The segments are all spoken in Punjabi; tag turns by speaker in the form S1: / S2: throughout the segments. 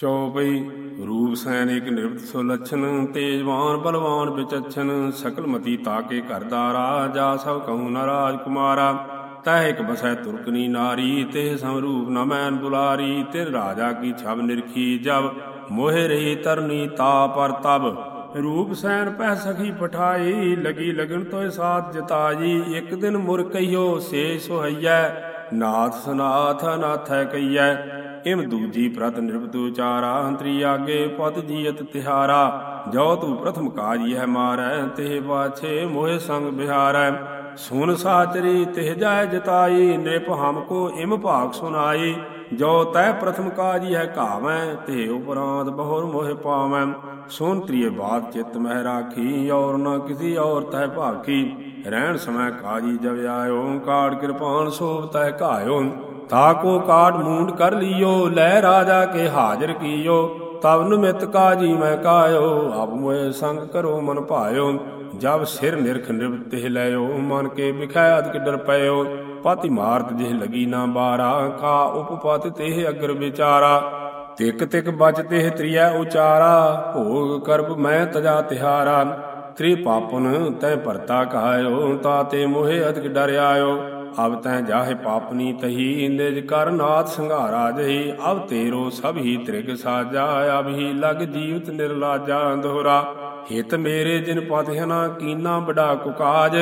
S1: ਚੌਪਈ ਰੂਪ ਸੈਨ ਇੱਕ ਨਿਰਭਤ ਸੋ ਤੇਜਵਾਨ ਬਲਵਾਨ ਵਿਚਛਨ ਸਕਲ ਮਤੀ ਤਾਕੇ ਘਰ ਦਾ ਰਾਜਾ, ਸਭ ਕਹੂ ਨ ਰਾਜ ਕੁਮਾਰਾ ਤਹਿ ਇੱਕ ਬਸੈ ਤੁਰਕਨੀ ਨਾਰੀ ਤੇ ਸਮਰੂਪ ਨ ਮੈਨ ਬੁਲਾਰੀ। ਤੇ ਰਾਜਾ ਕੀ ਛਬ ਨਿਰਖੀ ਜਬ, ਮੋਹਿ ਰਹੀ ਤਰਨੀ ਤਾ ਪਰ ਤਬ। ਰੂਪ ਸੈਨ ਪਹਿ ਸਖੀ ਪਠਾਈ, ਲਗੀ ਲਗਨ ਤੋਇ ਸਾਥ ਜਤਾਈ। ਇੱਕ ਦਿਨ ਮੁਰ ਕਹੀਓ ਸੇ ਸੁਹਈਐ, ਨਾਥ ਸਨਾਥ ਨਾਥੈ ਕਈਐ। ਇਮ ਦੂਜੀ ਪ੍ਰਤ ਨਿਰਭਤ ਉਚਾਰਾ, ਅੰਤਰੀ ਆਗੇ ਪਤ ਜੀਤ ਤਿਹਾਰਾ। ਜੋ ਤੂੰ ਪ੍ਰਥਮ ਕਾਜ ਇਹ ਮਾਰੈ ਤੇ ਪਾਛੇ ਮੋਹਿ ਸੰਗ ਬਿਹਾਰੈ। ਸੁਨ ਸਾਚਰੀ, ਤਿਹ ਜਾਇ ਜਤਾਈ ਨਿਰਪ ਹਮ ਕੋ ਇਮ ਭਾਗ ਸੁਨਾਈ। ਜੋ ਤੈ ਪ੍ਰਥਮ ਕਾਜੀ ਹੈ ਘਾਵੈ ਤੇ ਉਪਰਾਂਤ ਬਹੁਰ ਮੋਹਿ ਪਾਵੈ। ਸੁਨ ਤ੍ਰਿਏ ਬਾਤ ਚਿਤ ਮਹਿ ਰਾਖੀ, ਔਰ ਨ ਕਿਸੇ ਔਰ ਤੈ ਭਾਖੀ। ਰਹਿਣ ਸਮੈ ਕਾਜੀ ਜਬ ਆਇਓ ਕਾੜ ਕਿਰਪਾਨ ਸੋਭ ਤੈ ਘਾਇਓ। ਤਾ ਕੋ ਕਾਟ ਮੂੰਡ ਕਰ ਲਿਓ, ਲੈ ਰਾਜਾ ਕੇ ਹਾਜ਼ਰ ਕੀਓ। ਤਬ ਨਿਮਿਤ ਕਾਜੀ ਮੈਂ ਕਾਇਓ ਅਬ ਮੋਏ ਸੰਗ ਕਰੋ ਮਨ ਭਾਇਓ। ਜਬ ਸਿਰ ਨਿਰਖ ਨਿਰਵਤੇ ਲਿਓ, ਮਨ ਕੇ ਵਿਖੈ ਅਦਕ ਡਰ ਪਇਓ। ਪਾਤੀ ਮਾਰਤ ਜਿਹ ਲਗੀ ਨਾ ਬਾਰਾ ਕਾ ਉਪਪਤ ਤੇ ਅਗਰ ਵਿਚਾਰਾ। ਤਿਕ ਤਿਕ ਬਚ ਤੇ ਤ੍ਰਿਆ ਉਚਾਰਾ, ਭੋਗ ਕਰਬ ਮੈਂ ਤਜਾ ਤਿਹਾਰਾ। ਤ੍ਰਿ ਪਾਪਨ ਤੈ ਭਰਤਾ ਕਹਾਇਓ ਤਾ ਤੇ ਮੋਹਿ ਅਦਕ ਡਰ ਆਇਓ। ਅਬ ਤੈ ਜਾਹੇ ਪਾਪਨੀ ਤਹੀ ਨਿਜ ਕਰ ਨਾਥ ਸੰਘਾਰਾ ਜਹੀ, ਅਬ ਤੇਰੋ ਸਭ ਹੀ ਤ੍ਰਿਗ ਸਾਜਾ, ਅਬ ਹੀ ਲਗ ਜੀਵਤ ਨਿਰਲਾਜਾ ਦੋਹਰਾ ਹਿਤ ਮੇਰੇ ਜਿਨ ਪਤ ਹਨਾ, ਕੀਨਾ ਬੜਾ ਕੁਕਾਜ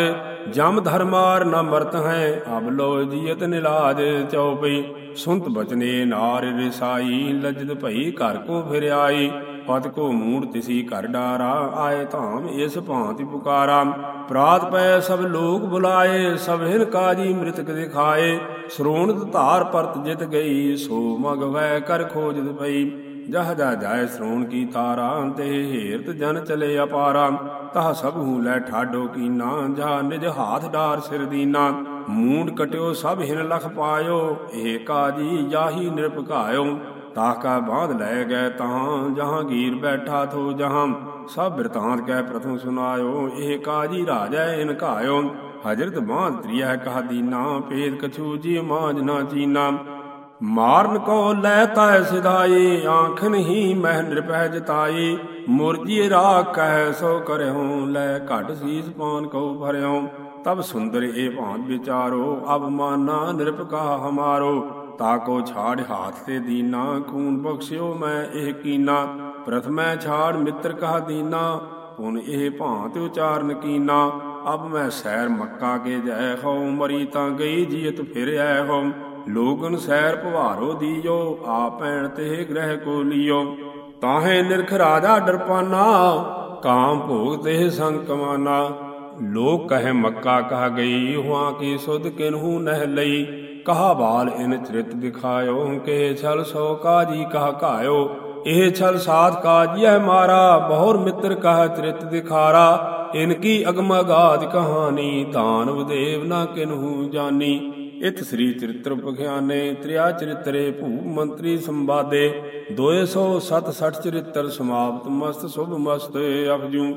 S1: ਜਮ ਧਰਮਾਰ ਨ ਮਰਤ ਹੈ, ਅਬ ਲੋ ਜੀਤ ਨਿਲਾਜ ਚਉਪਈ। ਸੁਨਤ ਬਚਨੇ ਨਾਰ ਰਿਸਾਈ ਲਜਦ ਭਈ ਘਰ ਕੋ ਫਿਰ ਆਈ। ਪਤ ਕੋ ਮੂੜ ਤਿਸੀ ਘਰ ਡਾਰਾ, ਆਏ ਧਾਮ ਇਸ ਭਾਂति ਪੁਕਾਰਾ। ਪ੍ਰਾਤ ਪੈ ਸਭ ਲੋਕ ਬੁਲਾਏ, ਸਭ ਹਿਨ ਕਾਜੀ ਮ੍ਰਿਤਕ ਦਿਖਾਏ। ਸ਼੍ਰੋਣਤ ਧਾਰ ਪਰਤ ਜਿਤ ਗਈ, ਸੋ ਮਗ ਵੈ ਕਰ ਖੋਜਤ ਪਈ। ਜਹ ਜਾ ਜਾਏ ਸ਼੍ਰੋਣ ਕੀ ਤਾਰਾ, ਤੇ ਹੇਰਤ ਜਨ ਚਲੇ ਅਪਾਰਾ। ਤਹ ਸਭ ਹੂ ਲੈ ਠਾਡੋ ਕੀਨਾ ਜਾ ਨਿਜ ਹਾਥ ਡਾਰ ਸਿਰ ਦੀਨਾ। ਮੂੰਡ ਕਟਿਓ ਸਭ ਹਿਨ ਲਖ ਪਾਇਓ, ਇਹ ਕਾਜੀ ਜਾਹੀ ਨਿਰਭਕਾਇਓ। ਤਾਕਾ ਬਾਂਧ ਲੈ ਗਏ ਤਾਂ ਜਹਾਂਗੀਰ ਬੈਠਾ ਥੋ ਜਹਾਂ, ਸਭ ਬਿਰਤਾਂਤ ਕਹਿ ਪ੍ਰਥਮ ਸੁਨਾਇਓ, ਇਹ ਕਾਜੀ ਰਾਜਾ ਇਨ ਘਾਇਓ। ਹਜਰਤ ਬਾਂਧ ਤ੍ਰਿਆ ਕਹ ਦੀਨਾ ਪੇਦ ਕਛੂ ਜੀ ਮਾਜ ਨਾ ਚੀਨਾ। ਮਾਰਨ ਕੋ ਲੈ ਤੈ ਸਿਧਾਈ ਆਖਨ ਹੀ ਮਹਿ ਨਿਰਪਹਿ ਜਤਾਈ। ਮੁਰਜੀ ਰਾਖ ਕਹਿ ਸੋ ਕਰਿਓ, ਲੈ ਘਟ ਸੀਸ ਪਾਨ ਕੋ ਭਰਿਓ। ਤਬ ਸੁੰਦਰ ਇਹ ਭਾਂਤ ਵਿਚਾਰੋ, ਅਬ ਮਾਨਾ ਨਿਰਪਕਾ ਹਮਾਰੋ। ਤਾਕੋ ਛਾੜ ਹਾਥ ਤੇ ਦੀਨਾ, ਖੂਨ ਬਖਸ਼ਿਓ ਮੈਂ ਇਹ ਕੀਨਾ। ਪ੍ਰਥਮੈ ਛਾੜ, ਮਿੱਤਰ ਕਹਾ ਦੀਨਾ, ਪੁਨ ਇਹ ਭਾਂਤ ਉਚਾਰਨ ਕੀਨਾ। ਅਬ ਮੈਂ ਸੈਰ ਮੱਕਾ ਕੇ ਜੈ ਹੋ ਮਰੀ ਤਾਂ ਗਈ ਜੀਤ ਫਿਰ ਆਇ ਹੋ ਲੋਗਨ ਸੈਰ ਭਵਾਰੋ ਦੀਓ, ਆ ਪੈਣ ਤੇ ਗ੍ਰਹਿ ਕੋ ਲਿਓ। ਤਾਹੇ ਨਿਰਖ ਰਾਜਾ ਡਰਪਾਨਾ, ਕਾਮ ਭੋਗ ਤੇ ਸੰਗ ਕਮਾਨਾ ਲੋਕ ਕਹੇ ਮੱਕਾ ਕਹਾ ਗਈ, ਹੁਆ ਕੀ ਸੁਧ ਕਿਨਹੂ ਨਹਿ ਲਈ। ਕਹਾ ਬਾਲ ਇਨ ਚਰਿਤ ਦਿਖਾਇਓ, ਕੇ ਛਲ ਸੋ ਕਾਜੀ ਕਹ ਘਾਇਓ। ਇਹ ਛਲ ਸਾਧ ਕਾਜੀਐ ਮਾਰਾ, ਬਹੁਰ ਮਿੱਤਰ ਕਹ ਚਰਿਤ ਦਿਖਾਰਾ। ਇਨ ਕੀ ਅਗਮ ਅਗਾਧ ਕਹਾਣੀ ਦਾਨਵ ਦੇਵ ਨਾ ਕਿਨਹੂ ਜਾਨੀ। ਇਤ ਸ੍ਰੀ ਚਰਿਤ੍ਰ ਪਖਿਆਨੇ, ਤ੍ਰਿਆ ਚਰਿਤਰੇ ਭੂ ਮੰਤਰੀ ਸੰਵਾਦੇ। 267 ਚਰਿਤ੍ਰ ਸਮਾਪਤ ਮਸਤ ਸੁਭ ਮਸਤ ਅਪਜੂ।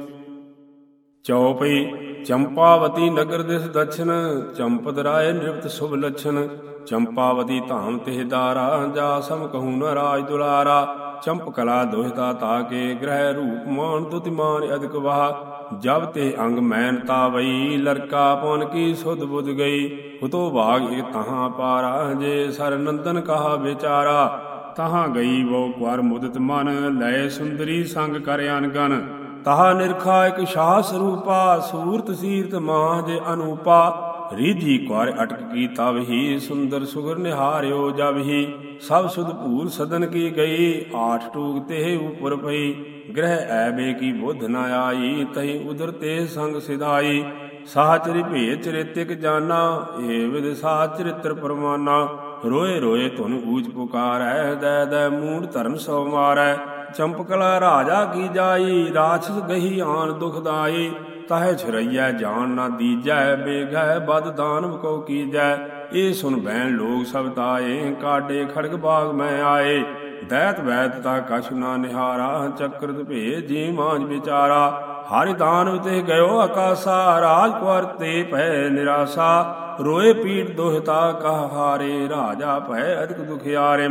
S1: ਚੌਪਈ ਚੰਪਾਵਤੀ ਨਗਰ ਦਿਸ ਦਛਨ ਚੰਪਦ ਰਾਏ ਨਿਰਵਤ ਸੁਭ ਲਛਨ ਚੰਪਾਵਤੀ ਧਾਮ ਤਿਹ ਦਾਰਾ, ਜਾ ਸਮ ਕਹੂ ਨ ਰਾਜ ਦੁਲਾਰਾ। ਚੰਪ ਕਲਾ ਦੋਹਿਤਾ ਤਾਕੇ ਗ੍ਰਹਿ ਰੂਪ ਮਾਨ ਦੁਤਿਮਾਨ ਅਦਿਕ ਵਾਹ। ਜਬ ਤੇ ਅੰਗ ਮੈਨ ਤਾਵਈ ਲਰਕਾ ਪਉਨ ਕੀ ਸੁਧ ਬੁਧ ਗਈ। ਹੁਤੋ ਬਾਗ ਇਕ ਤਹਾਂ ਪਾਰਾ, ਜੇ ਸਰ ਨੰਦਨ ਕਹਾ ਵਿਚਾਰਾ। ਤਹਾਂ ਗਈ ਵੋ ਕੁਰ ਮੁਦਤ ਮਨ, ਲੈ ਸੁੰਦਰੀ ਸੰਗ ਕਰ ਅਨਗਨ। ਤਹਾ ਨਿਰਖਾ ਇਕ ਸ਼ਾਹ ਸਰੂਪਾ ਸੂਰਤ ਸੀਰਤ ਮਾਜ ਅਨੂਪਾ। ਰੀਧੀ ਕੁਾਰ ਅਟਕ ਕੀ ਤਬ ਸੁੰਦਰ ਸੁਗਰ ਨਿਹਾਰਿਓ ਜਬ ਹੀ ਸਭ ਸੁਧ ਭੂਲ ਸਦਨ ਕੀ ਗਈ, ਆਠ ਟੂਕ ਤੇ ਉਪਰ ਪਈ। ਗ੍ਰਹਿ ਐਬੇ ਕੀ ਬੁੱਧ ਨ ਆਈ, ਤਹੀ ਉਦਰ ਤੇ ਸੰਗ ਸਿਧਾਈ। ਸਾਚਰਿ ਭੇਦ ਚਰਿਤਿਕ ਜਾਨਾ ਏ ਵਿਦ ਸਾਚਰਿਤ੍ਰ ਪਰਮਾਨਾ ਰੋਏ ਰੋਏ ਧੁਨ ਊਚ ਪੁਕਾਰੈ, ਦੈ ਦੈ ਮੂੜ ਧਰਮ ਸੋ ਮਾਰੈ। ਚੰਪਕਲਾ ਰਾਜਾ ਕੀ ਜਾਈ? ਰਾਛਸ ਗਹੀ ਆਨ ਦੁਖਦਾਈ ਤਾਹੇ ਛਰਈਐ ਜਾਨ ਨਾ ਦੀਜੈ ਬੇਗੈ ਬਦ ਦਾਨਵ ਕੋ ਕੀਜੈ। ਇਹ ਸੁਨ ਬੈਣ ਲੋਕ ਸਭ ਤਾਏ ਕਾਡੇ ਖੜਗ ਬਾਗ ਮੈਂ ਆਏ। ਦੈਤ ਵੈਤ ਤਾ ਕਛ ਨਾ ਨਿਹਾਰਾ, ਚੱਕਰਤ ਭੇ ਜੀ ਮਾਂਜ ਵਿਚਾਰਾ। ਹਰਿ ਦਾਨਵ ਤੇ ਗਇਓ ਆਕਾਸਾ, ਰਾਜ ਕੁਰ ਤੇ ਭੈ ਨਿਰਾਸਾ। ਰੋਏ ਪੀੜ ਦੋਹਤਾ ਕਹ ਹਾਰੇ, ਰਾਜਾ ਭੈ ਅਦਿਕ ਦੁਖਿਆਰੇ।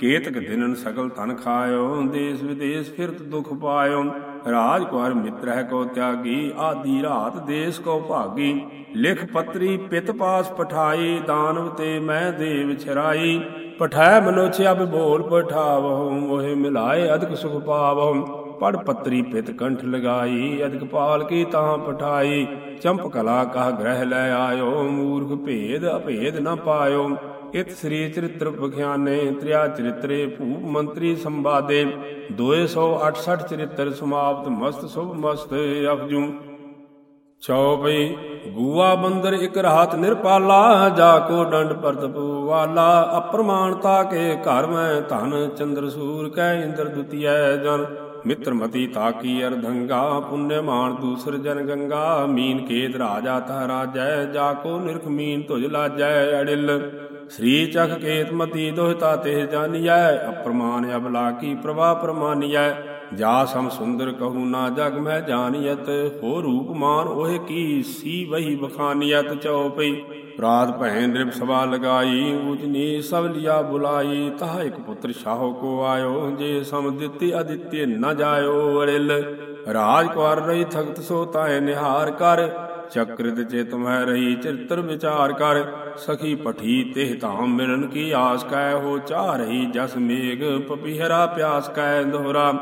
S1: ਕੇਤਕ ਦਿਨਨ ਸਗਲ ਤਨ ਖਾਇਓ, ਦੇਸ ਵਿਦੇਸ ਫਿਰਤ ਦੁਖ ਪਾਇਓ। ਰਾਜ ਕੁਾਰ ਮਿੱਤਰ ਹੈ ਕੋ ਤਿਆਗੀ, ਆਦੀ ਰਾਤ ਦੇਸ ਕੋ ਭਾਗੀ। ਲਿਖ ਪਤਰੀ ਪਿਤ ਪਾਸ ਪਠਾਈ, ਦਾਨਵ ਤੇ ਮੈਂ ਦੇਵ ਛਰਾਈ। ਪਠਾਇ ਮਨੁਛ ਅਬ ਬੋਲ ਪਠਾਵਹੁ ਮੋਹਿ ਮਿਲਾਏ ਅਦਕ ਸੁਖ ਪਾਵਹੁ। ਪੜ ਪਤਰੀ ਪਿਤ ਕੰਠ ਲਗਾਈ, ਅਦਕ ਪਾਲ ਕੀ ਤਾਂ ਪਠਾਈ। ਚੰਪ ਕਲਾ ਕਹ ਗ੍ਰਹਿ ਲੈ ਆਇਓ, ਮੂਰਖ ਭੇਦ ਅਭੇਦ ਨ ਪਾਇਓ। ਇਤ ਸ੍ਰੀ ਚਰਿਤ੍ਰ ਬਖਿਆਨੇ ਤ੍ਰਿਆ ਚਰਿਤਰੇ ਭੂਪ ਮੰਤਰੀ ਸੰਵਾਦੇ। 268 ਚਰਿਤ੍ਰ ਸਮਾਪਤ, ਮਸਤ ਸੁਭ ਮਸਤ ਅਫਜੂ ਚੌਪਈ ਗੂਆ ਬੰਦਰ ਇਕ ਰਾਤ ਨਿਰਪਾਲਾ, ਜਾ ਕੋ ਡੰਡ ਪਰਤ ਵਾਲਾ ਅਪਰਮਾਨਤਾ ਕੇ ਘਰ ਮੈਂ ਧਨ, ਚੰਦਰ ਸੂਰ ਕੈ ਇੰਦਰ ਦੁਤੀਐ ਜਨ। ਮਿੱਤਰ ਮਤੀ ਤਾਕੀ ਅਰਧੰਗਾ ਪੁੰਨਿ ਮਾਨ ਦੂਸਰ ਜਨ ਗੰਗਾ। ਮੀਨ ਕੇਤ ਰਾਜਾ ਤਾ ਰਾਜੈ, ਜਾ ਕੋ ਨਿਰਖ ਮੀਨ ਤੁਜ ਲਾਜੈ ਅੜਿਲ। ਸ੍ਰੀ ਚਖ ਕੇਤ ਮਤੀ ਦੋਹਤਾ ਤੇ ਜਾਨੀਐ, ਅਪਰਮਾਨ ਅਬਲਾ ਕੀ ਪ੍ਰਭਾ ਪ੍ਰਮਾਨੀਐ। ਜਾ ਸਮ ਸੁੰਦਰ ਕਹੂ ਨਾ ਜਗ ਮੈਂ ਜਾਣੀਤ ਹੋ ਰੂਪ ਮਾਨ ਉਹੇ ਕੀ ਸੀ ਵਹੀ ਬਖਾਨੀਅਤ ਚਉਪਈ ਰਾਤ ਭੈਣ ਨਿਰਭ ਸਵਾ ਲਗਾਈ, ਊਚ ਨੀ ਸਭ ਲਿਆ ਬੁਲਾਈ। ਤਾ ਇੱਕ ਪੁੱਤਰ ਸ਼ਾਹੋ ਕੋ ਆਇਓ, ਜੇ ਸਮ ਦਿੱਤੀ ਅਦਿੱਤੇ ਨ ਜਾਇਓ ਅੜਿਲ ਰਾਜ ਕੁਾਰ ਰਹੀ ਥਗਤ ਸੋ ਤਾਏ ਨਿਹਾਰ ਕਰ ਚਕ੍ਰਿਤ ਚਿਤ ਮਹਿ ਰਹੀ ਚਿਰਤਰ ਵਿਚਾਰ ਕਰ। ਸਖੀ ਪਠੀ ਤਿਹ ਧਾਮ ਮਿਲਨ ਕੀ ਆਸ ਕੈ, ਹੋ ਚਾਹ ਰਹੀ ਜਸ ਮੇਗ ਪਪੀਹਰਾ ਪਿਆਸ ਕੈ ਦੋਹਰਾ।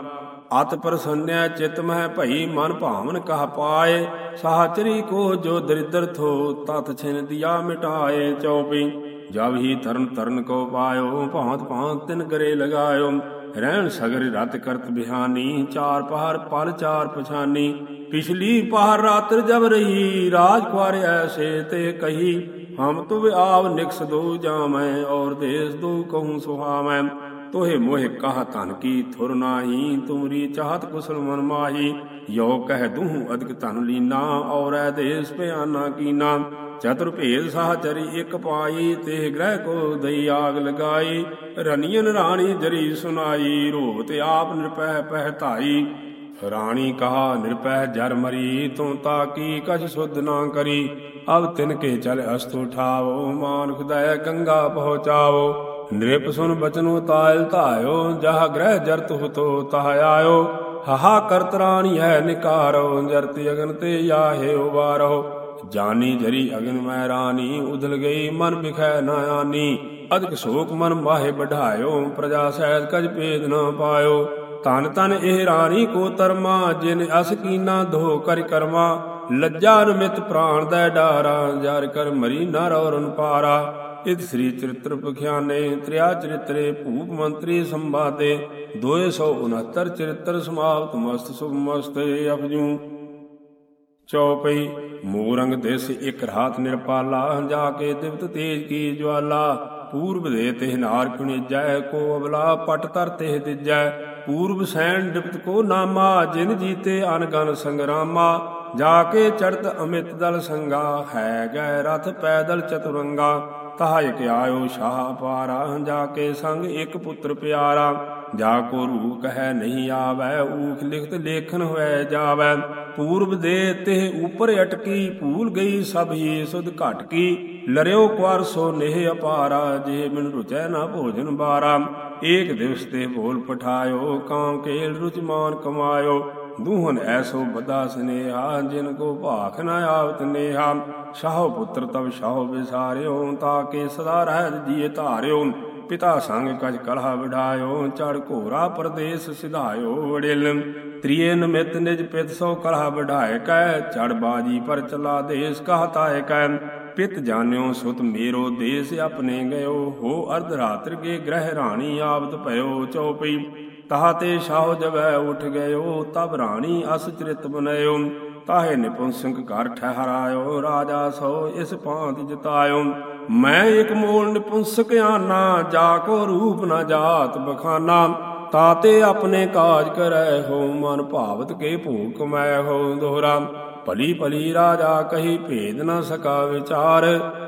S1: ਅਤ ਪ੍ਰਸੰਨਿਆ ਚਿਤ ਮਹਿ ਭਈ, ਮਨ ਭਾਵਨ ਕਹ ਪਾਏ। ਸਾਚਰੀ ਕੋ ਜੋ ਦਰਿਦਰ ਥੋ, ਤਤ ਛਿਨ ਦਿਆ ਮਿਟਾਏ ਚਉਪੀ। ਜਬ ਹੀ ਤਰਨ ਤਰਨ ਕੋ ਪਾਇਓ, ਭਾਂਤ ਭਾਂਤ ਤਿਨ ਕਰੇ ਲਗਾਇਓ। ਰਹਿਣ ਸਗਰ ਰਤ ਕਰਤ ਬਿਹਾਨੀ, ਚਾਰ ਪਹਰ ਪਲ ਚਾਰ ਪਛਾਨੀ। ਪਿਛਲੀ ਪਹਰ ਰਾਤਰ ਜਬ ਰਹੀ, ਰਾਜ ਕੁਾਰ ਐਸੇ ਤੇ ਕਹੀ, ਹਮ ਤੁਵ ਆਵ ਨਿਕਸ ਦੋ ਜਾਮੈ, ਔਰ ਦੇਸ ਦੋ ਕਹੂੰ ਸੁਹਾਵੈ। ਤੋਹਿ ਮੋਹਿ ਕਹ ਧਨ ਕੀ ਥੁਰ ਨਾਹੀ, ਤੁਮਰੀ ਚਾਹਤ ਕੁਸਲ ਮਨ ਮਾਹੀ। ਯੋ ਕਹਿ ਦੂਹ ਅਦਿਕ ਧਨ ਲੀਨਾ, ਔਰੈ ਦੇਸ ਭਿਆਨਾ ਕੀਨਾ। ਚਤੁਰ ਭੇਦ ਸਾਚਰੀ ਇਕ ਪਾਈ, ਤੇ ਗ੍ਰਹਿ ਕੋ ਦਈ ਆਗ ਲਗਾਈ। ਰਨੀਨ ਰਾਣੀ ਜਰੀ ਸੁਨਾਈ ਰੋਤ ਆਪ ਨਿਰਪਹਿ ਪਹਿ ਧਾਈ। ਰਾਣੀ ਕਹਾ, ਨਿਰਪਹਿ ਜਰ ਮਰੀ, ਤੂੰ ਤਾ ਕੀ ਕਛ ਸੁਧ ਨਾ ਕਰੀ। ਅਬ ਤਿਨ ਕੇ ਚਲ ਅਸਤ ਉਠਾਵੋ ਮਾਨ ਦਇ ਗੰਗਾ ਪਹੁੰਚਾਵੋ। ਨਿਰਪ ਸੁਨ ਬਚਨੋ ਤਾਇਲ ਧਾਇਓ, ਜਹ ਗ੍ਰਹਿ ਜਰਤ ਹੁਤੋ ਤਹ ਆਇਓ। ਹਹਾ ਕਰਤ ਰਾਣੀ ਹੈ ਨਿਕਾਰੋ, ਜਰਤੀ ਅਗਨ ਤੇ ਆਹੇ ਉਬਾਰੋ। ਜਾਨੀ ਜਰੀ ਅਗਨ ਮੈਂ ਰਾਣੀ ਉਧਲ ਗਈ ਮਨ ਬਿਖੈ ਨਾ ਆਨੀ। ਅਦਕ ਸ਼ੋਕ ਮਨ ਮਾਹੇ ਬਢਾਇਓ ਪ੍ਰਜਾ ਸਹਿਜ ਕਜ ਭੇਦ ਨਾ ਪਾਇਓ। ਧਨ ਧਨ ਇਹ ਰਾਣੀ ਕੋ ਤਰਮਾ, ਜਿਨ ਅਸ ਕੀਨਾ ਧੋ ਕਰ ਕਰਮਾ। ਲੱਜਾ ਨਮਿਤ ਪ੍ਰਾਣ ਦਾ ਡਾਰਾ ਜਰ ਕਰ ਮਰੀ ਨਾ ਰੌਰਨ ਪਾਰਾ। ਇਤ ਸ੍ਰੀ ਚਰਿਤ੍ਰ ਪਖਿਆਨੇ, ਤ੍ਰਿਆ ਚਰਿਤਰੇ, ਭੂਪ ਮੰਤਰੀ ਸੰਵਾਦੇ। 269 ਚਰਿਤ੍ਰ ਸਮਾਪਤ, ਮਸਤ ਸੁਭ ਮਸਤ ਅਪਜੂ। ਚੌਪਈ, ਮੂਰੰਗ ਦਿਸ ਇਕ ਰਾਤ ਨਿਰਪਾਲਾ ਜਾ ਕੇ ਦਿਵਤ ਤੇਜ ਕੀ ਜਵਾਲਾ। ਪੂਰਬ ਦੇ ਤਿਹ ਨਾਰ ਖੁਣੀਜੈ, ਕੋ ਅਬਲਾ ਪਟ ਤਰ ਤਿਹ ਦਿਜੈ। ਪੂਰਬ ਸੈਨ ਡਿਪਤ ਕੋ ਨਾਮਾ, ਜਿਨ ਜੀਤੇ ਅਨਗਨ ਸੰਗਰਾਮਾ, ਜਾ ਕੇ ਚੜਤ ਅਮਿਤ ਦਲ ਸੰਗਾ, ਹੈ ਗੈ ਰਥ ਪੈਦਲ ਚਤੁਰੰਗਾ ਤਹਾ ਇਕ ਆਇਓ ਸ਼ਾਹ ਪਾਰਾ, ਜਾ ਕੇ ਸੰਗ ਇੱਕ ਪੁੱਤਰ ਪਿਆਰਾ, ਜਾ ਕੋ ਰੂਪ ਕਹੈ ਨਹੀਂ ਆਵੈ, ਊਖ ਲਿਖਤ ਲੇਖਨ ਹੋਇ ਜਾਵੈ, ਪੂਰਬ ਦੇ ਤੇ ਉਪਰ ਅਟਕੀ, ਭੂਲ ਗਈ ਸਭ ਹੀ ਸੁਧ ਘਟਕੀ ਲਰਿਓ ਕੁਾਰ ਸੋ ਨੇਹ ਅਪਾਰਾ, ਜੇ ਬਿਨ ਰੁਚੈ ਨਾ ਭੋਜਨ ਬਾਰਾ। ਏਕ ਦਿਵਸ ਤੇ ਭੋਲ ਪਠਾਇਓ ਕਾਮ ਕੇਲ ਰੁਚਮਾਨ ਕਮਾਇਓ। ਦੂਹਨ ਐਸੋ ਬਦਾ ਸਨੇਹਾ, ਜਿਨ ਕੋ ਭਾਖ ਨ ਆਵਤ ਨੇਹਾ। ਸ਼ਾਹ ਪੁੱਤਰ ਤਬ ਸ਼ਾਹ ਵਿਸਾਰਿਓ ਤਾਂ ਕੇ ਸਦਾ ਰਹਿ ਜੀਏ ਧਾਰਿਓ। ਪਿਤਾ ਸੰਗ ਕਜ ਕਲਹਾ ਵਿਢਾਇਓ, ਚੜ ਘੋਰਾ ਪਰਦੇਸ ਸਿਧਾਇਓ ਵੜਿਲ। ਤ੍ਰਿਏ ਨਿਮਿਤ ਨਿਜ ਪਿਤ ਸੋ ਕਲਹਾ ਵਿਢਾਇ ਕੈ, ਚੜ ਬਾਜੀ ਪਰ ਚਲਾ ਦੇਸ ਕਹਤਾਏ ਕੈ। ਪਿਤ ਜਾਣਿਓ, ਸੁਤ ਮੇਰੋ ਦੇਸ ਆਪਣੇ ਗਇਓ। ਹੋ ਅਰਧ ਰਾਤਰ ਗੇ ਗ੍ਰਹਿ ਰਾਣੀ ਆਵਤ ਭਇਓ ਚਉਪਈ। ਤਹਾ ਤੇ ਸ਼ਾਹ ਜਵੈ ਉਠ ਗਇਓ, ਤਬ ਰਾਣੀ ਅਸ ਚਰਿਤ ਬਨਇਓ। ਤਾਹੇ ਨਿਪੁੰਨ ਸਿੰਘ ਘਰ ਠਹਿਰਾਇਓ, ਰਾਜਾ ਸੋ ਇਸ ਭਾਂਤ ਜਿਤਾਇਓ। ਮੈਂ ਇਕ ਮੂਲ ਨਿਪੁੰਸਕ ਆਨਾ ਜਾ ਕੋ ਰੂਪ ਨਾ ਜਾਤ ਬਖਾਨਾ। ਤਾਤੇ ਆਪਣੇ ਕਾਜ ਕਰੈ ਹੋ, ਮਨ ਭਾਵਤ ਕੇ ਭੂਖ ਮੈਂ ਹੋ ਦੋਹਰਾ। ਭਲੀ ਭਲੀ ਰਾਜਾ ਕਹੀ, ਭੇਦ ਨਾ ਸਕਾ ਵਿਚਾਰ।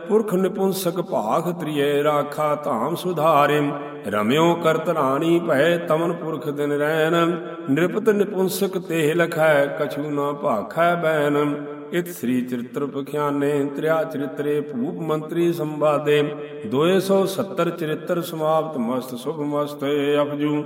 S1: ਪੁਰਖ ਨਿਪੁੰਸਕ ਭਾਖ ਤ੍ਰਿਏ ਰਾਖਾ ਧਾਮ ਸੁਧਾਰਿਮ। ਰਮਿਓ ਕਰਤ ਰਾਣੀ ਭੈ ਤਮਨ ਪੁਰਖ ਦਿਨ ਰੈਨ ਨਿਰਪਤ ਨਿਪੁੰਸਕ ਤੇ ਲਖੈ, ਕਛੂ ਨਾ ਭਾਖੈ ਬੈਨ ਇਤ ਸ੍ਰੀ ਚਰਿਤ੍ਰ ਪਖਿਆਨੇ, ਤ੍ਰਿਆ ਚਰਿਤਰੇ ਭੂਪ ਮੰਤਰੀ ਸੰਵਾਦੇ। 270 ਚਰਿਤ੍ਰ ਸਮਾਪਤ ਮਸਤ ਸੁਭ ਮਸਤ ਅਪਜੂ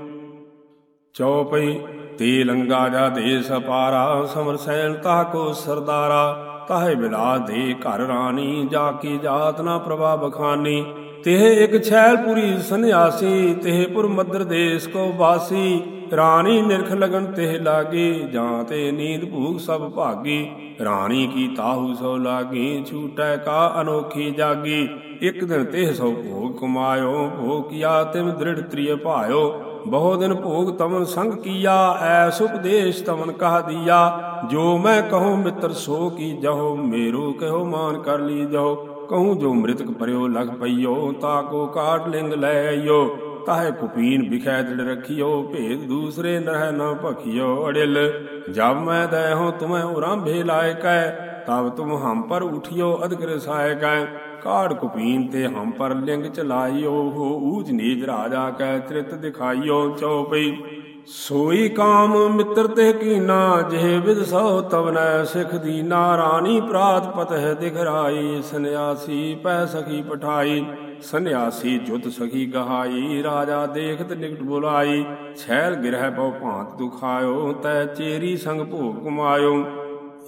S1: ਚੌਪਈ ਤੇ ਲੰਗਾ ਜਾ ਦੇਸ ਅਪਾਰਾ, ਸਮਰ ਸੈਨ ਤਾ ਕੋ ਸਰਦਾਰਾ ਤਾਹੇ ਬਿਲਾ ਦੇ ਘਰ ਰਾਣੀ, ਜਾ ਕੀ ਜਾਤ ਨਾ ਪ੍ਰਭਾ ਬਖਾਨੀ। ਤਿਹ ਇਕ ਛੈਲਪੁਰੀ ਸੰਨਿਆਸੀ, ਤਿਹ ਮਦਰ ਦੇਸ ਕੋ ਵਾਸੀ। ਰਾਣੀ ਨਿਰਖ ਲਗਨ ਤਿਹ ਲਾਗੀ, ਜਾਂ ਤੇ ਨੀਂਦ ਭੂਖ ਸਭ ਭਾਗੀ। ਰਾਣੀ ਕੀ ਤਾਹੂ ਸੋ ਲਾਗੀ, ਛੂਟੈ ਕਾ ਅਨੋਖੀ ਜਾਗੀ। ਇਕ ਦਿਨ ਤਿਹ ਸੋ ਭੋਗ ਕਮਾਇਓ, ਭੋਗ ਕੀਆ ਤਿਮ ਦ੍ਰਿੜ ਤ੍ਰਿਯ ਭਾਇਓ। ਬਹੁ ਦਿਨ ਭੋਗ ਤਮਨ ਸੰਗ ਕੀਆ, ਐਸ ਉਪਦੇਸ਼ ਤਮਨ ਕਹ ਦੀਆ। ਜੋ ਮੈਂ ਕਹੂੰ ਮਿੱਤਰ ਸੋ ਕੀ ਜਹੋ, ਮੇਰੂ ਕਹੋ ਮਾਨ ਕਰ ਲੀ ਜਹੋ। ਕਹੂੰ ਜੋ ਮ੍ਰਿਤਕ ਪਰਿਓ ਲਗ ਪਈਓ, ਤਾ ਕੋ ਕਾਟ ਲਿੰਗ ਲੈ ਆਈਓ। ਤਾਹੇ ਕੁਪੀਨ ਵਿਖੈ ਦਿੜ ਰਖਿਓ, ਭੇਦ ਦੂਸਰੇ ਨਹਿ ਨ ਭਖਿਓ ਅੜਿਲ। ਜਬ ਮੈਂ ਦੈ ਹੋ, ਤੁਮੈ ਉਰਾਂਭੇ ਲਾਇਕੈ ਤਬ ਤੁਮ ਹਮ ਪਰ ਉਠਿਓ ਅਦਕਰ ਸਾਇਕੈ ਕਾੜ ਕੁਪੀਨ ਤੇ ਹਮ ਪਰ ਲਿੰਗ ਚਲਾਈਓ, ਹੋ ਊਜ ਨੀਜ ਰਾਜਾ ਕੈ ਤ੍ਰਿਤ ਦਿਖਾਈਓ ਚਉਪਈ। ਸੋਈ ਕਾਮ ਮਿੱਤਰ ਤੇ ਕੀਨਾ, ਜਿਹ ਵਿਦ ਸੋ ਤਵਨੈ ਸਿਖ ਦੀਨਾ, ਰਾਣੀ ਪ੍ਰਾਤ ਪਤਹਿ ਦਿਖਰਾਈ ਸੰਿਆਸੀ ਪੈ ਸਖੀ ਪਠਾਈ। ਸੰਿਆਸੀ ਜੁਤ ਸਖੀ ਗਹਾਈ, ਰਾਜਾ ਦੇਖਤ ਨਿਕਟ ਬੁਲਾਈ। ਛੈਲ ਗਿਰਹਿ ਬਹੁ ਭਾਂਤ ਦੁਖਾਇਓ, ਤੈ ਚੇਰੀ ਸੰਗ ਭੋਗ ਕੁਮਾਇਓ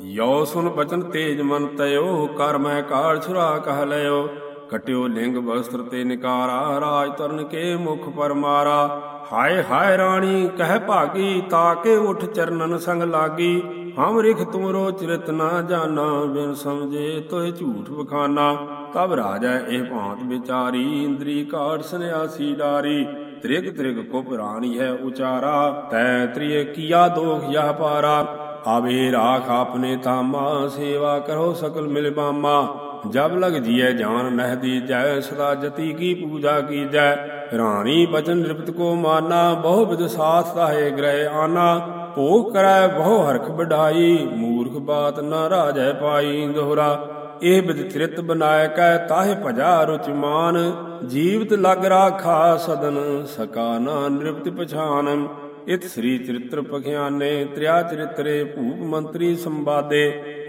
S1: ਯੋ ਸੁਨ ਬਚਨ ਤੇਜ ਮਨ ਤਯੋ, ਕਰ ਮੈਂ ਕਾਲ ਛੁਰਾ ਕਹ ਲਿਓ ਕਟਿਓ ਲਿੰਗ ਵਸਤਰ ਤੇ ਨਿਕਾਰਾ, ਰਾਜ ਤਰਨ ਕੇ ਮੁਖ ਪਰ ਮਾਰਾ। ਹਾਏ ਹਾਏ ਰਾਣੀ, ਕਹਿ ਭਾਗੀ ਤਾਕੇ ਉਠ ਚਰਨਨ ਸੰਗ ਲਾਗੀ। ਹਮ ਰਿਖ ਤੁਮਰੋ ਚਿਰਤ ਨਾ ਜਾਣਾ ਬਿਨ ਸਮਝੇ ਤੋਏ ਝੂਠ ਬਖਾਨਾ ਤਬ ਰਾਜਾ ਇਹ ਭਾਂਤ ਵਿਚਾਰੀ, ਇੰਦਰੀ ਕਾੜ ਸੰਿਆਸੀ ਡਾਰੀ। ਤ੍ਰਿਗ ਤ੍ਰਿਗ ਕੁਪ ਰਾਣੀ ਹੈ ਉਚਾਰਾ, ਤੈ ਤ੍ਰਿਯ ਕੀਆ ਦੋਖ ਯਹ ਪਾਰਾ। ਆਵੇ ਰਾਖ ਆਪਨੇ ਤਾਮਾ ਸੇਵਾ ਕਰੋ ਸਕਲ ਮਿਲ ਬਾਮਾ। ਜਬ ਲਗ ਜੀਐ ਜਾਨ ਨਹਿਦੀ ਜੈ, ਸਦਾ ਜਤੀ ਕੀ ਪੂਜਾ ਕੀਜੈ। ਰਾਣੀ ਬਚਨ ਨਿਰਪਤ ਕੋ ਮਾਨਾ, ਬਹੁ ਵਿਦ ਸਾਥ ਤਾਹੇ ਗ੍ਰਹਿ ਆਨਾ। ਭੋਗ ਕਰੈ ਬਹੁ ਹਰਖ ਬਢਾਈ ਮੂਰਖ ਬਾਤ ਨਾ ਰਾਜੈ ਪਾਈ ਦੋਹਰਾ। ਇਹ ਬਿਦ ਤ੍ਰਿਤ ਬਨਾਇ ਕੈ ਤਾਹੇ ਭਜਾ ਰੁਚਮਾਨ ਜੀਵਤ ਲਗ ਰਾਖਾ ਸਦਨ, ਸਕਾ ਨਾ ਨਿਰਪਤ ਪਛਾਨ ਇਤ ਸ੍ਰੀ ਚਰਿਤ੍ਰ ਪਖਿਆਨੇ, ਤ੍ਰਿਆ ਚਰਿਤਰੇ, ਭੂਪ ਮੰਤਰੀ ਸੰਵਾਦੇ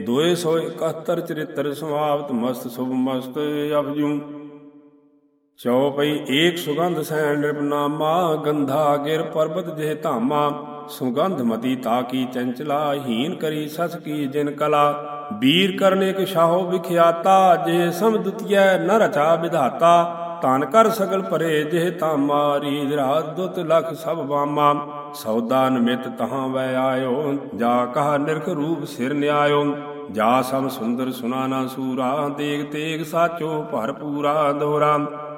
S1: 271 ਚਰਿਤ੍ਰ ਸਮਾਪਤ, ਮਸਤ ਸੁਭ ਮਸਤ ਅਪਜੂ ਚੌਪਈ ਏਕ ਸੁਗੰਧ ਸੈਨ ਨਿਰਨਾਮਾ ਗੰਧਾ ਗਿਰ ਪਰਬਤ ਜੇ ਧਾਮਾ। ਸੁਗੰਧ ਮਤੀ ਤਾਕੀ ਚੰਚਲਾ, ਹੀਨ ਕਰੀ ਸਸ ਕੀ ਜਿਨ ਕਲਾ। ਵੀਰ ਕਰਨੇ ਇਕ ਸ਼ਾਹੋ ਵਿਖਿਆਤਾ, ਜੇ ਸਮਦੁਤੀਐ ਨ ਰਚਾ ਵਿਧਾਤਾ। ਧਨ ਕਰ ਸਗਲ ਭਰੇ ਜਿਹ ਤਾਮਾ ਰੀਜ ਰਾਤ ਦੁਤ ਲਖ ਸਭ ਵਾਮਾ। ਸੌਦਾ ਨਿਮਿਤ ਤਹਾਂ ਵੈ ਆਇਓ, ਜਾ ਕਹ ਨਿਰਖ ਰੂਪ ਸਿਰ ਨਿਆਇਓ। ਜਾ ਸਮ ਸੁੰਦਰ ਸੁਨਾ ਸੂਰਾ ਦੇਖ ਤੇਗ ਸਾਚੋ ਭਰ ਪੂਰਾ ਦੋਰਾ।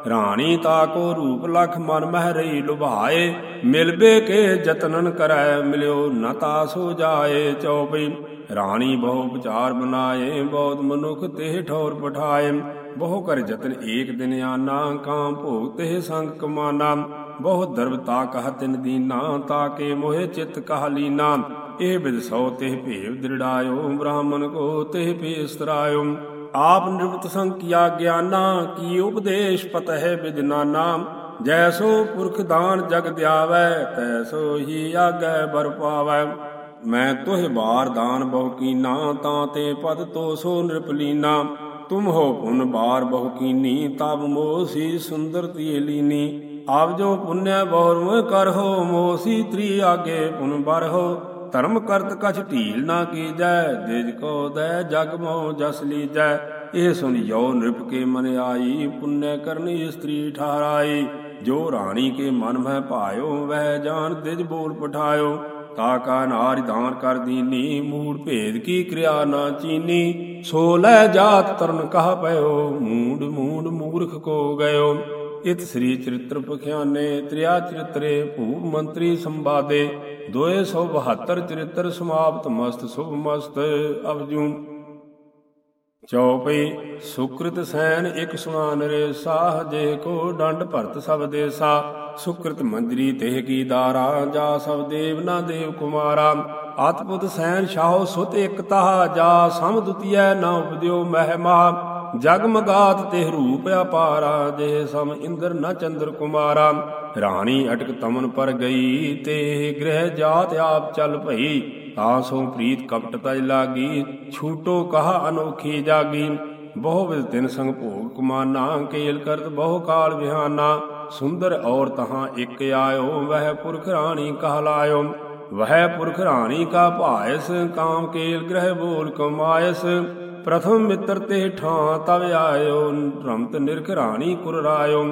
S1: ਰਾਣੀ ਤਾਕੋ ਰੂਪ ਲਖ ਮਨ ਮਹਿ ਰਹੀ ਲੁਭਾਏ ਮਿਲਬੇ ਕੇ ਜਤਨਨ ਕਰੈ, ਮਿਲਿਓ ਨ ਤਾ ਸੋ ਜਾਏ ਚਉਪਈ। ਰਾਣੀ ਬਹੁ ਵਿਚਾਰ ਬਨਾਏ ਬਹੁਤ ਮਨੁਖ ਤੇ ਠੌਰ ਪਠਾਏ। ਬਹੁ ਕਰ ਜਤਨ ਏਕ ਦਿਨ ਆਨਾ ਕਾਮ ਭੋਗ ਤੇ ਸੰਗ ਕਮਾਨਾ। ਬਹੁ ਦਰਵਤਾ ਕਹ ਤਿਨ ਦੀਨਾ, ਤਾ ਕੇ ਮੋਹਿ ਚਿਤ ਕਹ ਲੀਨਾ। ਇਹ ਬਿਦ ਸੋ ਤੇ ਭੇਵ ਦ੍ਰਿੜਾਇਓ, ਬ੍ਰਾਹਮਣ ਕੋ ਤੇ ਪੇਸਤਰਾਇਓ ਆਪ ਨਿਰਵਤ ਸੰਕਿਆ ਗਿਆਨਾ ਕੀ ਉਪਦੇਸ਼ ਪਤ ਹੈ ਬਿਦਨਾਨਾ ਜੈਸੋ ਪੁਰਖ ਦਾਨ ਜਗ ਦਿਆਵੈ, ਤੈਸੋ ਹੀ ਆਗੈ ਬਰ ਪਾਵੈ। ਮੈਂ ਤੁਹ ਬਾਰ ਦਾਨ ਬਹੁ ਕੀਨਾ, ਤਾਂ ਤੇ ਪਦ ਤੋ ਸੋ ਨਿਰਪਲੀਨਾ। ਤੁਮ ਹੋ ਪੁਨ ਬਾਰ ਬਹੁ ਕੀਨੀ ਤਬ ਮੋਸੀ ਸੁੰਦਰ ਤੀ ਲੀਨੀ ਆਪ ਜੋ ਪੁੰਨਿਆ ਬਹੁਰ ਮੋਇ ਕਰਹੁ ਮੋਸੀ ਤ੍ਰੀ ਆਗੇ ਪੁਨ ਬਰਹੁ ਧਰਮ ਕਰਤ ਕਛ ਢੀਲ ਨਾ ਕੀਜੈ ਦਿਜ ਕੋ ਦੈ ਜਗ ਮੋ ਜਸ ਲੀਜੈ ਇਹ ਸੁਨ ਯੋ ਨਿਰਪ ਕੇ ਮਨ ਆਈ ਪੁੰਨਿ ਕਰਨੀ ਇਸਤਰੀ ਠਾਰਾਈ ਜੋ ਰਾਣੀ ਕੇ ਮਨ ਮਹਿ ਭਾਇਓ ਵਹਿ ਜਾਣ ਦਿਜ ਬੋਲ ਪਠਾਇਓ ਤਾ ਕਾ ਨਾਰਿ ਦਾਨ ਕਰ ਦੀਨੀ ਮੂੜ ਭੇਦ ਕੀ ਕਿਰਿਆ ਨਾ ਚੀਨੀ ਸੋ ਲੈ ਜਾਤ ਤਰਨ ਕਹ ਪਇਓ ਮੂਡ ਮੂਡ ਮੂਰਖ ਕੋ ਗਇਓ। ਇਤ ਸ੍ਰੀ ਚਰਿਤ੍ਰ ਪਖਿਆਨੇ, ਤ੍ਰਿਆ ਚਰਿਤਰੇ ਭੂਪ ਮੰਤਰੀ ਸੰਵਾਦੇ। 272 ਚਰਿਤ੍ਰ ਸਮਾਪਤ, ਮਸਤ ਸੁਭ ਮਸਤ ਅਵਜੂ। ਚੌਪਈ ਸੁਕ੍ਰਿਤ ਸੈਨ ਇਕ ਸੁਆਨ ਰੇ ਸਾਹ, ਜੇ ਕੋ ਡੰਡ ਭਰਤ ਸਭ ਦੇਸਾ। ਸੁਕ੍ਰਿਤ ਮੰਜਰੀ ਤਹਿ ਕੀ ਦਾਰਾ, ਜਾ ਸਭ ਦੇਵ ਨਾ ਦੇਵ ਕੁਮਾਰਾ। ਆਤਪੁਤ ਸੈਨ ਸ਼ਾਹੋ ਸੁਤ ਇਕ ਤਾਹ ਜਾ ਸਮ ਦੁਤੀਐ ਨਾ ਉਪਦਿਓ ਮਹਿਮਾ, ਜਗ ਮਗਾਤ ਤੇ ਰੂਪ ਅਪਾਰਾ ਜੇ ਸਮ ਇੰਦਰ ਨ ਚੰਦਰ ਕੁਮਾਰਾ। ਰਾਣੀ ਅਟਕ ਤਮਨ ਪਰ ਗਈ, ਤੇ ਗ੍ਰਹਿ ਜਾਤ ਆਪ ਚਲ ਭਈ। ਤਾਸੋਂ ਪ੍ਰੀਤ ਕਪਟ ਤਜ ਲਾਗੀ, ਛੂਟੋ ਕਹਾ ਅਨੋਖੀ ਜਾਗੀ। ਬਹੁ ਵਿਦ ਤਿਨ ਸੰਗ ਭੋਗ ਕੁਮਾਨਾ, ਕੇਲ ਕਰਤ ਬਹੁ ਕਾਲ ਵਿਹਾਨਾ। ਸੁੰਦਰ ਔਰ ਤਹਾਂ ਇਕ ਆਇਓ, ਵਹਿ ਪੁਰਖ ਰਾਣੀ ਕਹਲਾਇਓ ਵਹਿ ਪੁਰਖ ਰਾਣੀ ਕਾ ਭਾਇਸ, ਕਾਮ ਕੇਲ ਗ੍ਰਹਿ ਬੋਲ ਕਮਾਇਸ। ਪ੍ਰਥਮ ਮਿੱਤਰ ਤੇ ਠਾਂ ਤਵ ਆਇਓ, ਰਮਤ ਨਿਰਖ ਰਾਣੀ ਕੁਰ ਰਾਇਓ।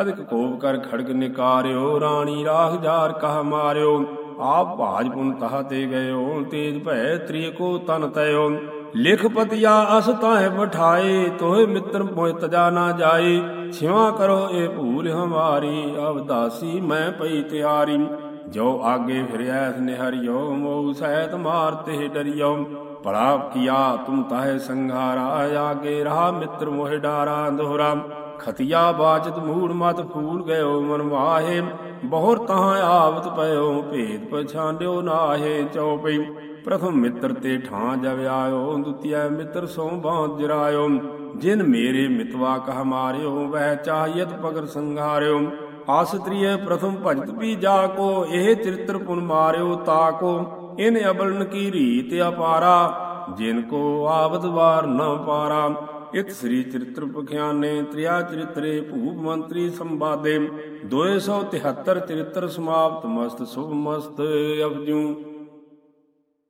S1: ਅਧਿਕ ਕੋਪ ਕਰ ਖੜਗ ਨਿਕਾਰਿਓ, ਰਾਣੀ ਰਾਖ ਜਾਰ ਕਹ ਮਾਰਿਓ। ਆਪ ਭਾਜ ਪੁਨ ਤਹ ਤੇ ਗਇਓ, ਤੇਜ ਭੈ ਤ੍ਰਿਯ ਕੋ ਤਨ ਤਇਓ। ਲਿਖ ਪਤਿਆ ਅਸ ਤਾਹਿ ਬਠਾਏ, ਤੋਹਿ ਮਿੱਤਰ ਮੋਇ ਤਜਾ ਨਾ ਜਾਏ। ਛਿਵਾ ਕਰੋ ਇਹ ਭੂਲ ਹਮਾਰੀ ਅਵਦਾਸੀ ਮੈਂ ਪਈ ਤਿਆਰੀ। ਜੋ ਆਗੇ ਫਿਰਿਐਸ ਨਿਹਰਿਓ ਮੋਹ ਸਹਿਤ ਮਾਰ ਤੇ ਡਰਿਓ। ਭਲਾ ਕੀਆ ਤੁਮ ਤਾਹੇ ਸੰਘਾਰਾ, ਆਗੇ ਰਹਾ ਮਿੱਤਰ ਮੋਹਿ ਡਾਰਾ ਦੋਹਰਾ ਖਤਿਆ ਬਾਚਤ ਮੂੜ ਮਤ ਫੂਲ ਗਇਓ ਮਨ ਵਾਹੇ ਬਹੁਰ ਤਹਾਂ ਆਵਤ ਪਇਓ, ਭੇਦ ਪਛਾਨਿਓ ਨਾਹੇ ਚਉਪਈ। ਪ੍ਰਥਮ ਮਿੱਤਰ ਤੇ ਠਾਂ ਜਵ ਆਇਓ ਦੁਤੀਆ ਮਿੱਤਰ ਸੋ ਬਾਂਧ ਜਰਾਇਓ। ਜਿਨ ਮੇਰੇ ਮਿਤਵਾ ਕਹ ਮਾਰਿਓ, ਵਹਿ ਚਾਹੀਤ ਪਗਰ ਸੰਘਾਰਿਓ। ਆਸਤਰੀਏ ਪ੍ਰਥਮ ਭਜਤ ਪੀ ਜਾ ਕੋ, ਇਹ ਚਰਿਤ੍ਰ ਪੁਨ ਮਾਰਿਓ ਤਾ ਕੋ। ਇਨ ਅਬਲਨ ਕੀ ਰੀਤ ਅਪਾਰਾ, ਜਿਨ ਕੋ ਆਵਤ ਵਾਰ ਨ ਪਾਰਾ। ਇਤ ਸ੍ਰੀ ਚਰਿਤ੍ਰ ਪਖਿਆਨੇ, ਤ੍ਰਿਆ ਚਰਿਤਰੇ ਭੂਪ ਮੰਤਰੀ ਸੰਵਾਦੇ। 273 ਚਰਿਤ੍ਰ ਸਮਾਪਤ ਮਸਤ ਸੁਭ ਮਸਤ ਅਵਜੂ।